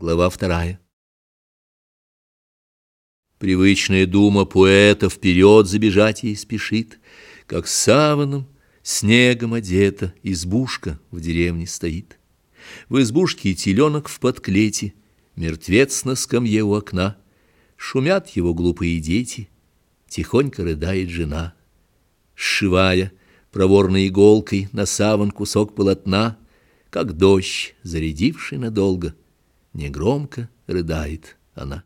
Глава вторая. Привычная дума поэта вперед забежать ей спешит, Как саваном, снегом одета, избушка в деревне стоит. В избушке теленок в подклете, мертвец на скамье у окна, Шумят его глупые дети, тихонько рыдает жена. Сшивая проворной иголкой на саван кусок полотна, Как дождь, зарядивший надолго — негромко рыдает она.